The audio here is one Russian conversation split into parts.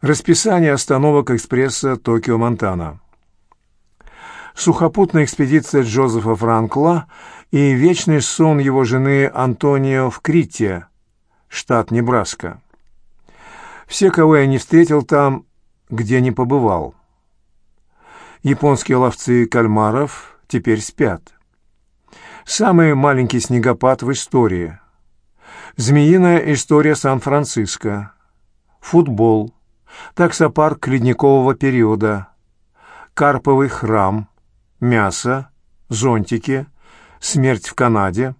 Расписание остановок экспресса Токио-Монтана. Сухопутная экспедиция Джозефа Франкла и вечный сон его жены Антонио в Крите, штат Небраска. Все, кого я не встретил там, где не побывал. Японские ловцы кальмаров теперь спят. Самый маленький снегопад в истории. Змеиная история Сан-Франциско. Футбол. Таксопарк ледникового периода. Карповый храм. Мясо. Зонтики. Смерть в Канаде.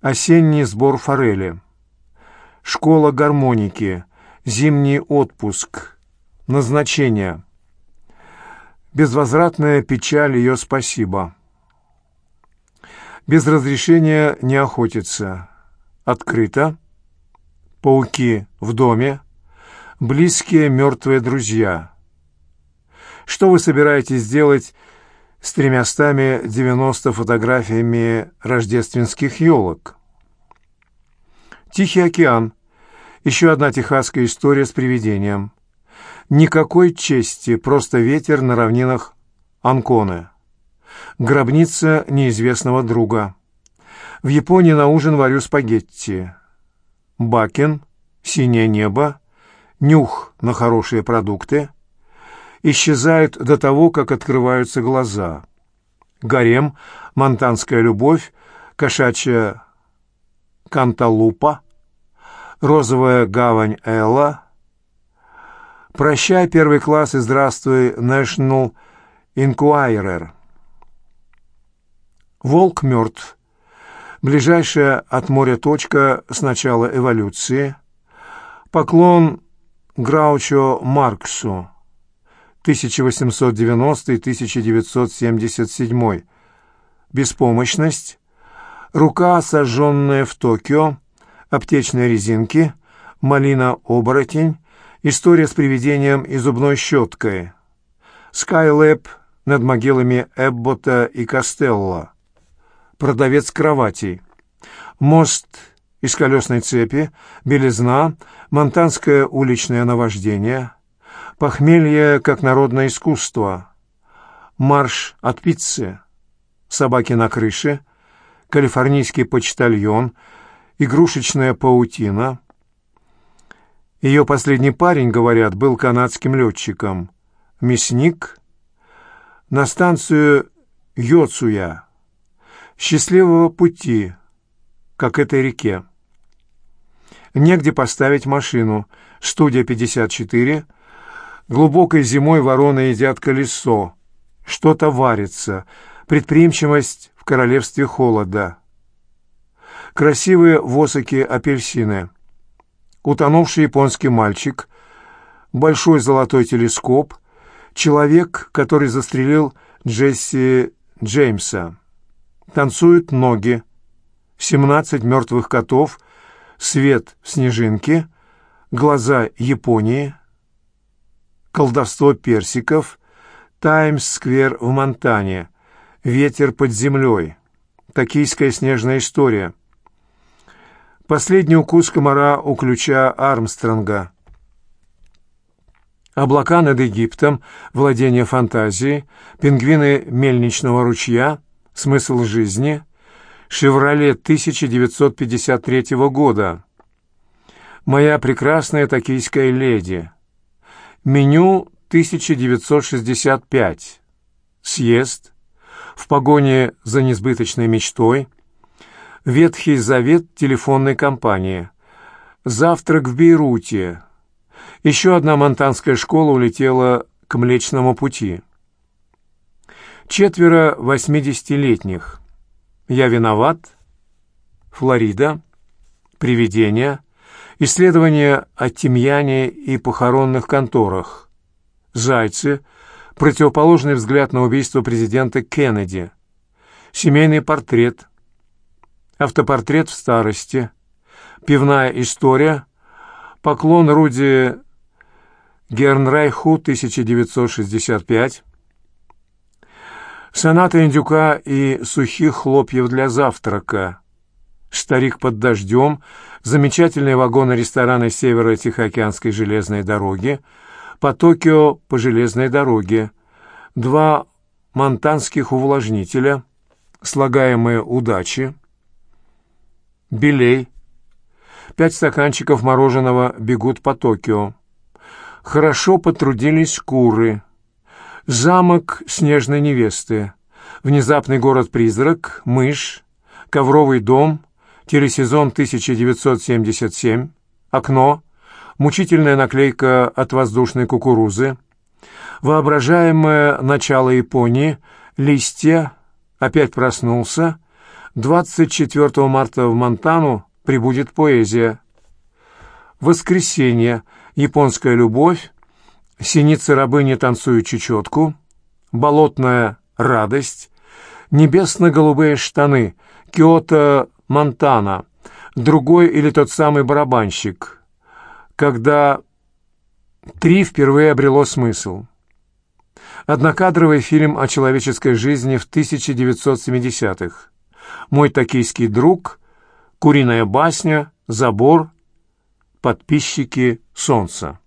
Осенний сбор форели. Школа гармоники. Зимний отпуск. Назначение. Безвозвратная печаль ее спасибо. Без разрешения не охотиться. Открыто. Пауки в доме. Близкие мертвые друзья. Что вы собираетесь делать с тремястами девяносто фотографиями рождественских елок? Тихий океан. Еще одна техасская история с привидением. Никакой чести, просто ветер на равнинах Анконы. Гробница неизвестного друга. В Японии на ужин варю спагетти. Бакен, синее небо, нюх на хорошие продукты. Исчезают до того, как открываются глаза. Гарем, монтанская любовь, кошачья канталупа, розовая гавань Элла, «Прощай, первый класс, и здравствуй, National Inquirer». Волк мертв. Ближайшая от моря точка с начала эволюции. Поклон Граучо Марксу. 1890-1977. Беспомощность. Рука, сожженная в Токио. Аптечные резинки. Малина-оборотень. История с привидением и зубной щеткой. Скайлэб над могилами Эббота и Костелло. Продавец кроватей. Мост из колесной цепи, белизна, монтанское уличное наваждение, похмелье как народное искусство, марш от пиццы, собаки на крыше, калифорнийский почтальон, игрушечная паутина — ее последний парень, говорят, был канадским летчиком. Мясник на станцию Йоцуя. Счастливого пути, как этой реке. Негде поставить машину. Студия 54. Глубокой зимой вороны едят колесо. Что-то варится. Предприимчивость в королевстве холода. Красивые восоки апельсины утонувший японский мальчик, большой золотой телескоп, человек, который застрелил Джесси Джеймса. Танцуют ноги, семнадцать мертвых котов, свет в снежинке, глаза Японии, колдовство персиков, Таймс-сквер в Монтане, ветер под землей, токийская снежная история — Последний укус комара у ключа Армстронга. Облака над Египтом, владение фантазией, пингвины мельничного ручья, смысл жизни, «Шевроле» 1953 года. «Моя прекрасная токийская леди». Меню 1965. Съезд. В погоне за несбыточной мечтой – Ветхий Завет телефонной компании. Завтрак в Бейруте. Еще одна монтанская школа улетела к Млечному пути. Четверо восьмидесятилетних. Я виноват. Флорида. Привидения. Исследования о тимьяне и похоронных конторах. Зайцы. Противоположный взгляд на убийство президента Кеннеди. Семейный портрет автопортрет в старости, пивная история, поклон Руди Гернрайху 1965, соната индюка и сухих хлопьев для завтрака, старик под дождем, замечательные вагоны ресторана Северо-Тихоокеанской железной дороги, По Токио по железной дороге. Два монтанских увлажнителя, слагаемые удачи. Белей. Пять стаканчиков мороженого бегут по Токио. Хорошо потрудились куры. Замок снежной невесты. Внезапный город-призрак. Мышь. Ковровый дом. Телесезон 1977. Окно. Мучительная наклейка от воздушной кукурузы. Воображаемое начало Японии. Листья. Опять проснулся. 24 марта в Монтану прибудет поэзия. Воскресенье. Японская любовь. Синицы рабыни танцуют чечетку. Болотная радость. Небесно-голубые штаны. Киото, Монтана. Другой или тот самый барабанщик. Когда три впервые обрело смысл. Однокадровый фильм о человеческой жизни в 1970-х. «Мой токийский друг», «Куриная басня», «Забор», «Подписчики солнца».